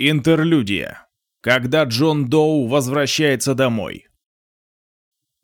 Интерлюдия. Когда Джон Доу возвращается домой.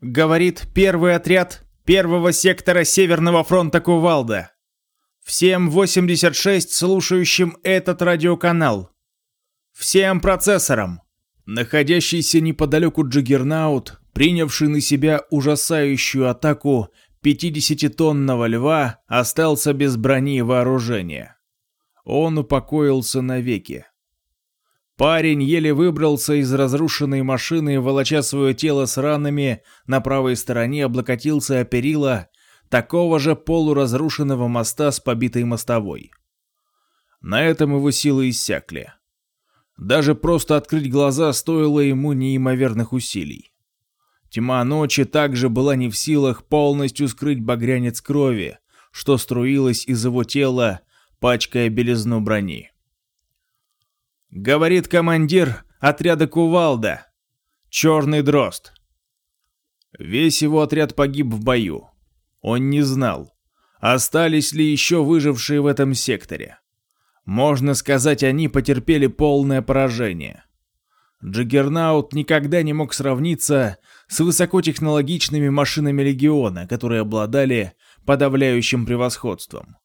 Говорит первый отряд первого сектора Северного фронта Кувалда. Всем 86 слушающим этот радиоканал. Всем процессорам. Находящийся неподалеку Джиггернаут, принявший на себя ужасающую атаку 50-тонного льва, остался без брони и вооружения. Он упокоился навеки. Парень еле выбрался из разрушенной машины волоча свое тело с ранами, на правой стороне облокотился о перила такого же полуразрушенного моста с побитой мостовой. На этом его силы иссякли. Даже просто открыть глаза стоило ему неимоверных усилий. Тьма ночи также была не в силах полностью скрыть багрянец крови, что струилась из его тела, пачкая белизну брони. Говорит командир отряда Кувалда. Черный дрозд. Весь его отряд погиб в бою. Он не знал, остались ли еще выжившие в этом секторе. Можно сказать, они потерпели полное поражение. Джиггернаут никогда не мог сравниться с высокотехнологичными машинами Легиона, которые обладали подавляющим превосходством.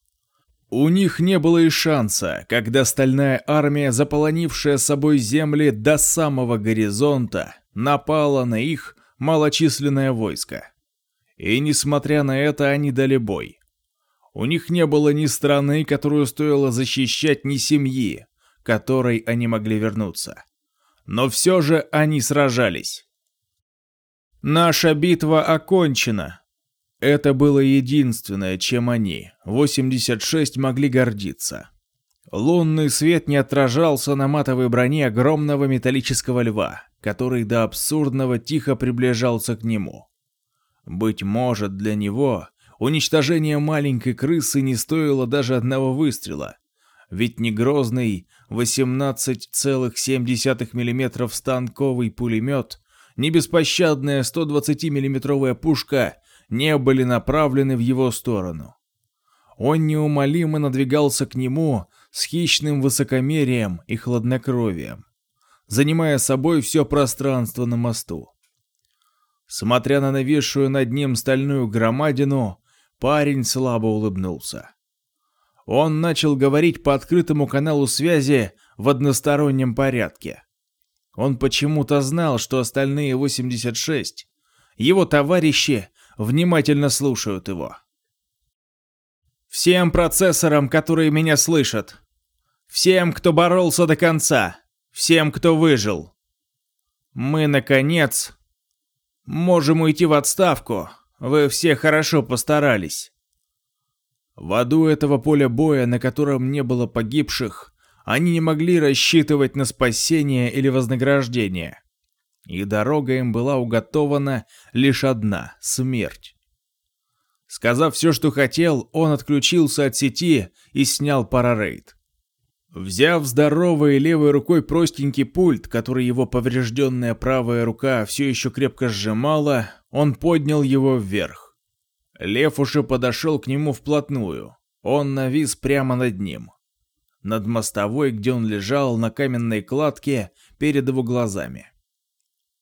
У них не было и шанса, когда стальная армия, заполонившая собой земли до самого горизонта, напала на их малочисленное войско. И несмотря на это, они дали бой. У них не было ни страны, которую стоило защищать, ни семьи, которой они могли вернуться. Но все же они сражались. «Наша битва окончена», это было единственное, чем они, 86, могли гордиться. Лунный свет не отражался на матовой броне огромного металлического льва, который до абсурдного тихо приближался к нему. Быть может, для него уничтожение маленькой крысы не стоило даже одного выстрела, ведь не грозный 18,7 мм станковый пулемет, не беспощадная 120 миллиметровая пушка не были направлены в его сторону. Он неумолимо надвигался к нему с хищным высокомерием и хладнокровием, занимая собой все пространство на мосту. Смотря на нависшую над ним стальную громадину, парень слабо улыбнулся. Он начал говорить по открытому каналу связи в одностороннем порядке. Он почему-то знал, что остальные 86, его товарищи, внимательно слушают его. Всем процессорам, которые меня слышат. Всем, кто боролся до конца. Всем, кто выжил. Мы, наконец, можем уйти в отставку. Вы все хорошо постарались. В аду этого поля боя, на котором не было погибших, они не могли рассчитывать на спасение или вознаграждение и дорога им была уготована лишь одна — смерть. Сказав все, что хотел, он отключился от сети и снял парарейд. Взяв здоровой левой рукой простенький пульт, который его поврежденная правая рука все еще крепко сжимала, он поднял его вверх. Лев уже подошел к нему вплотную. Он навис прямо над ним. Над мостовой, где он лежал на каменной кладке перед его глазами.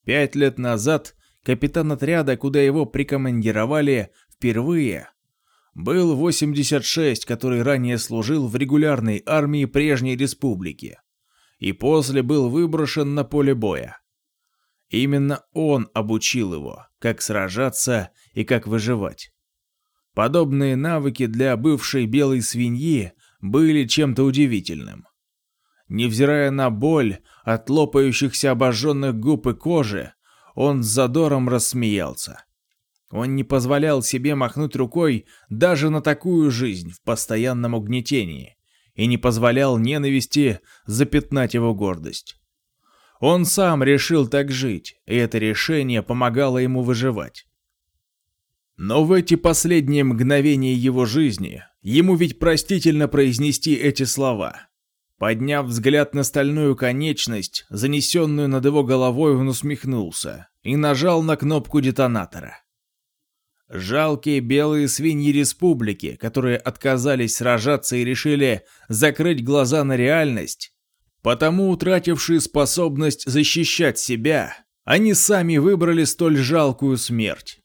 Пять лет назад капитан отряда, куда его прикомандировали впервые, был 86, который ранее служил в регулярной армии прежней республики и после был выброшен на поле боя. Именно он обучил его, как сражаться и как выживать. Подобные навыки для бывшей белой свиньи были чем-то удивительным. Невзирая на боль от лопающихся обожженных губ и кожи, он с задором рассмеялся. Он не позволял себе махнуть рукой даже на такую жизнь в постоянном угнетении и не позволял ненависти запятнать его гордость. Он сам решил так жить, и это решение помогало ему выживать. Но в эти последние мгновения его жизни ему ведь простительно произнести эти слова. Подняв взгляд на стальную конечность, занесенную над его головой, он усмехнулся и нажал на кнопку детонатора. Жалкие белые свиньи республики, которые отказались сражаться и решили закрыть глаза на реальность, Потому, утратившие способность защищать себя, они сами выбрали столь жалкую смерть.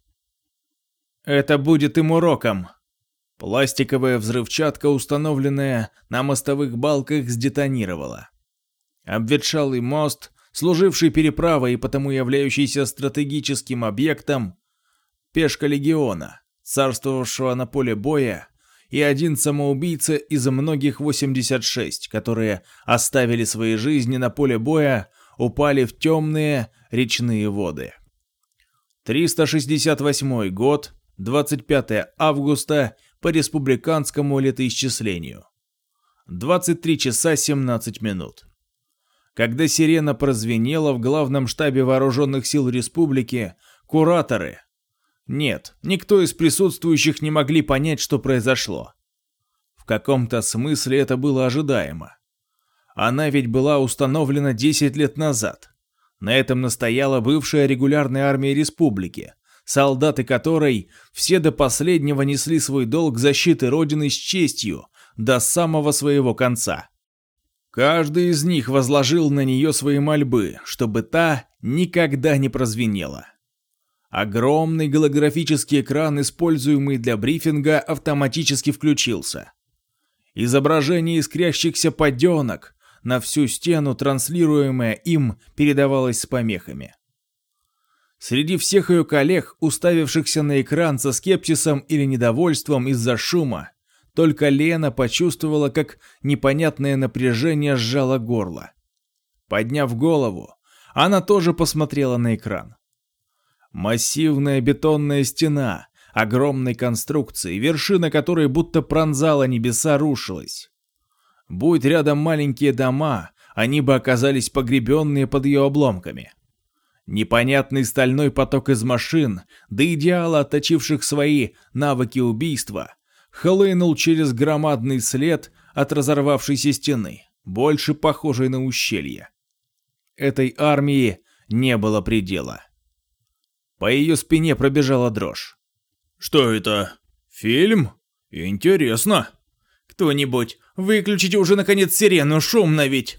Это будет им уроком. Пластиковая взрывчатка, установленная на мостовых балках, сдетонировала. Обветшалый мост, служивший переправой и потому являющийся стратегическим объектом, пешка легиона, царствовавшего на поле боя, и один самоубийца из многих 86, которые оставили свои жизни на поле боя, упали в темные речные воды. 368 год, 25 августа по республиканскому летоисчислению. 23 часа 17 минут. Когда сирена прозвенела в главном штабе вооруженных сил республики, кураторы, нет, никто из присутствующих не могли понять, что произошло. В каком-то смысле это было ожидаемо. Она ведь была установлена 10 лет назад. На этом настояла бывшая регулярная армия республики, солдаты которой все до последнего несли свой долг защиты Родины с честью до самого своего конца. Каждый из них возложил на нее свои мольбы, чтобы та никогда не прозвенела. Огромный голографический экран, используемый для брифинга, автоматически включился. Изображение искрящихся поденок на всю стену, транслируемое им, передавалось с помехами. Среди всех ее коллег, уставившихся на экран со скепсисом или недовольством из-за шума, только Лена почувствовала, как непонятное напряжение сжало горло. Подняв голову, она тоже посмотрела на экран. Массивная бетонная стена, огромной конструкции, вершина которой будто пронзала небеса, рушилась. Будь рядом маленькие дома, они бы оказались погребенные под ее обломками. Непонятный стальной поток из машин, до идеала отточивших свои навыки убийства, хлынул через громадный след от разорвавшейся стены, больше похожей на ущелье. Этой армии не было предела. По ее спине пробежала дрожь. «Что это? Фильм? Интересно!» «Кто-нибудь, выключите уже наконец сирену, шумно ведь!»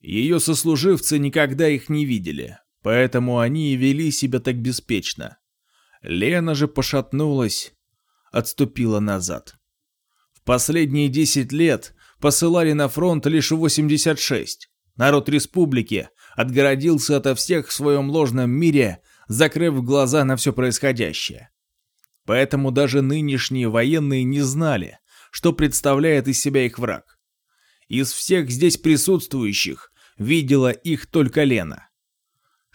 Ее сослуживцы никогда их не видели, поэтому они и вели себя так беспечно. Лена же пошатнулась, отступила назад. В последние 10 лет посылали на фронт лишь 86. Народ республики отгородился ото всех в своем ложном мире закрыв глаза на все происходящее. Поэтому даже нынешние военные не знали, что представляет из себя их враг. Из всех здесь присутствующих видела их только Лена.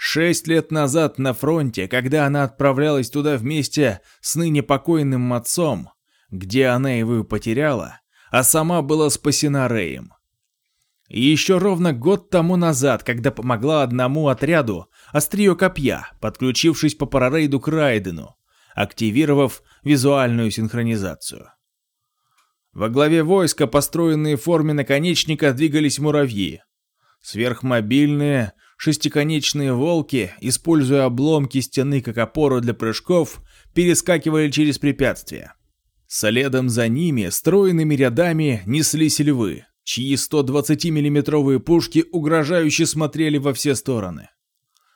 Шесть лет назад на фронте, когда она отправлялась туда вместе с ныне покойным отцом, где она его потеряла, а сама была спасена Рэем. И еще ровно год тому назад, когда помогла одному отряду острие копья, подключившись по парарейду к Райдену, активировав визуальную синхронизацию. Во главе войска, построенные в форме наконечника, двигались муравьи. Сверхмобильные, шестиконечные волки, используя обломки стены как опору для прыжков, перескакивали через препятствия. Следом за ними стройными рядами неслись львы, чьи 120 миллиметровые пушки угрожающе смотрели во все стороны.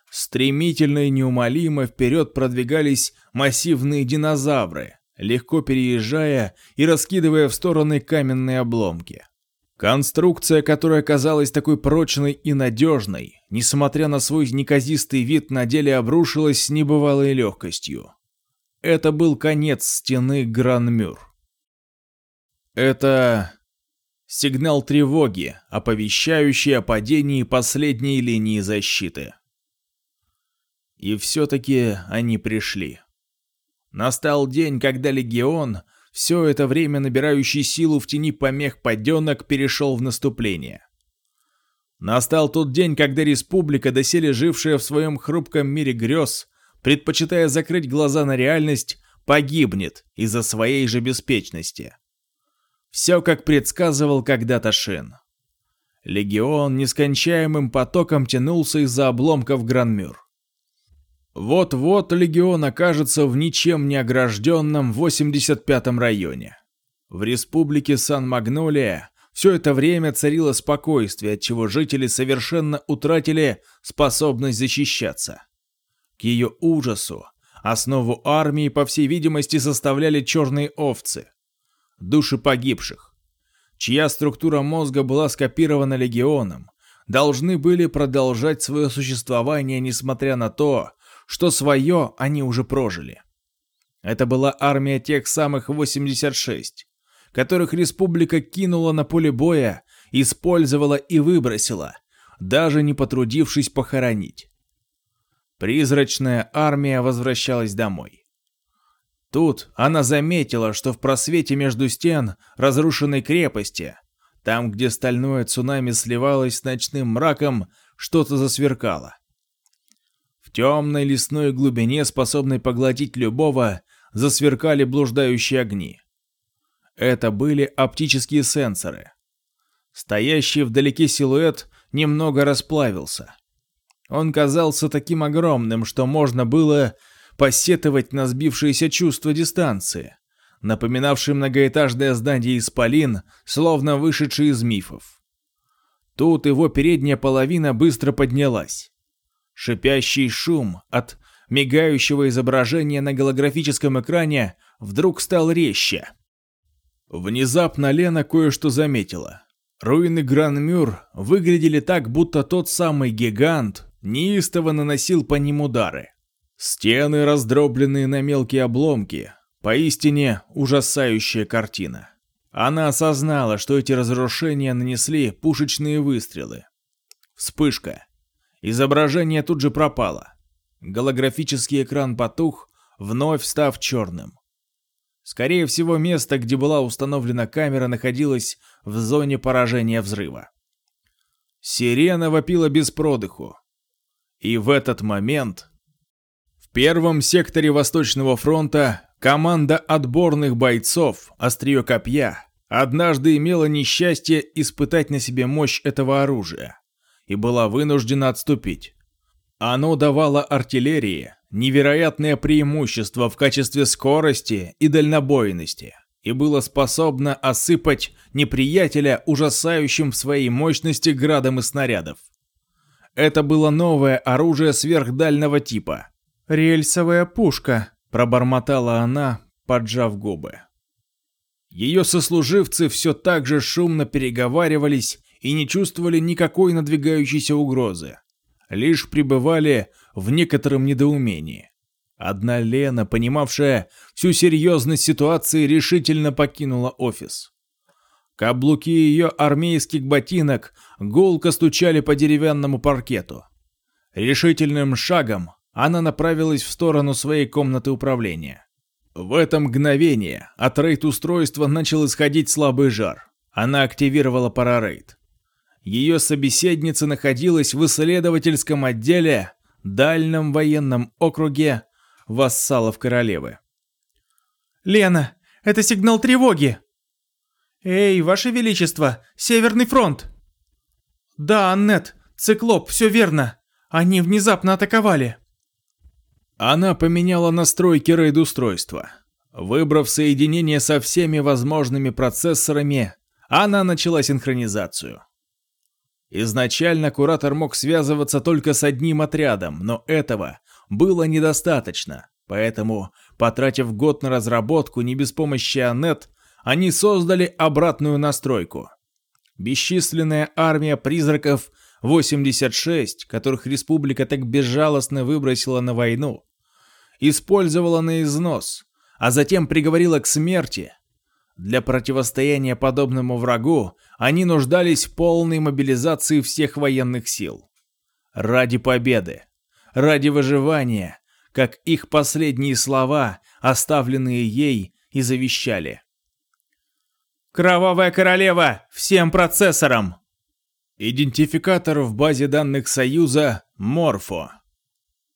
Стремительно и неумолимо вперед продвигались массивные динозавры, легко переезжая и раскидывая в стороны каменные обломки. Конструкция, которая казалась такой прочной и надежной, несмотря на свой неказистый вид, на деле обрушилась с небывалой легкостью. Это был конец стены Гранмюр. Это Сигнал тревоги, оповещающий о падении последней линии защиты. И все-таки они пришли. Настал день, когда Легион, все это время набирающий силу в тени помех поденок, перешел в наступление. Настал тот день, когда республика, доселе жившая в своем хрупком мире грез, предпочитая закрыть глаза на реальность, погибнет из-за своей же беспечности. Все как предсказывал когда-то Шин. Легион нескончаемым потоком тянулся из-за обломков Гранмюр. Вот-вот легион окажется в ничем не огражденном 85-м районе. В республике Сан-Магнолия Все это время царило спокойствие, от чего жители совершенно утратили способность защищаться. К ее ужасу основу армии, по всей видимости, составляли черные овцы, души погибших, чья структура мозга была скопирована легионом, должны были продолжать свое существование, несмотря на то, что свое они уже прожили. Это была армия тех самых 86, которых республика кинула на поле боя, использовала и выбросила, даже не потрудившись похоронить. Призрачная армия возвращалась домой. Тут она заметила, что в просвете между стен разрушенной крепости, там, где стальное цунами сливалось с ночным мраком, что-то засверкало. Темной лесной глубине, способной поглотить любого, засверкали блуждающие огни. Это были оптические сенсоры. Стоящий вдалеке силуэт немного расплавился. Он казался таким огромным, что можно было посетовать на сбившееся чувство дистанции, напоминавший многоэтажное здание исполин, словно вышедший из мифов. Тут его передняя половина быстро поднялась. Шипящий шум от мигающего изображения на голографическом экране вдруг стал резче. Внезапно Лена кое-что заметила. Руины Гранмюр выглядели так, будто тот самый гигант неистово наносил по ним удары. Стены, раздробленные на мелкие обломки. Поистине ужасающая картина. Она осознала, что эти разрушения нанесли пушечные выстрелы. Вспышка. Изображение тут же пропало. Голографический экран потух, вновь став черным. Скорее всего, место, где была установлена камера, находилось в зоне поражения взрыва. Сирена вопила без продыху. И в этот момент в первом секторе Восточного фронта команда отборных бойцов «Острие копья» однажды имела несчастье испытать на себе мощь этого оружия и была вынуждена отступить. Оно давало артиллерии невероятное преимущество в качестве скорости и дальнобойности и было способно осыпать неприятеля ужасающим в своей мощности градом из снарядов. Это было новое оружие сверхдального типа. «Рельсовая пушка», — пробормотала она, поджав губы. Ее сослуживцы все так же шумно переговаривались и не чувствовали никакой надвигающейся угрозы. Лишь пребывали в некотором недоумении. Одна Лена, понимавшая всю серьезность ситуации, решительно покинула офис. Каблуки ее армейских ботинок гулко стучали по деревянному паркету. Решительным шагом она направилась в сторону своей комнаты управления. В это мгновение от рейд-устройства начал исходить слабый жар. Она активировала парарейд. Ее собеседница находилась в исследовательском отделе дальнем военном округе вассалов королевы. «Лена, это сигнал тревоги!» «Эй, Ваше Величество, Северный фронт!» «Да, Аннет, Циклоп, все верно. Они внезапно атаковали». Она поменяла настройки рейд-устройства. Выбрав соединение со всеми возможными процессорами, она начала синхронизацию. Изначально куратор мог связываться только с одним отрядом, но этого было недостаточно. Поэтому, потратив год на разработку не без помощи Аннет, они создали обратную настройку. Бесчисленная армия призраков 86, которых республика так безжалостно выбросила на войну, использовала на износ, а затем приговорила к смерти. Для противостояния подобному врагу они нуждались в полной мобилизации всех военных сил. Ради победы, ради выживания, как их последние слова, оставленные ей, и завещали. «Кровавая королева! Всем процессорам!» Идентификатор в базе данных Союза Морфо.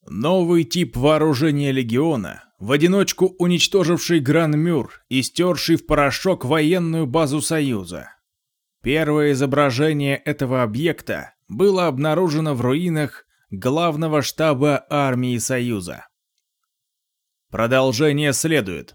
Новый тип вооружения Легиона, в одиночку уничтоживший Гран-Мюр и стерший в порошок военную базу Союза. Первое изображение этого объекта было обнаружено в руинах главного штаба армии Союза. Продолжение следует.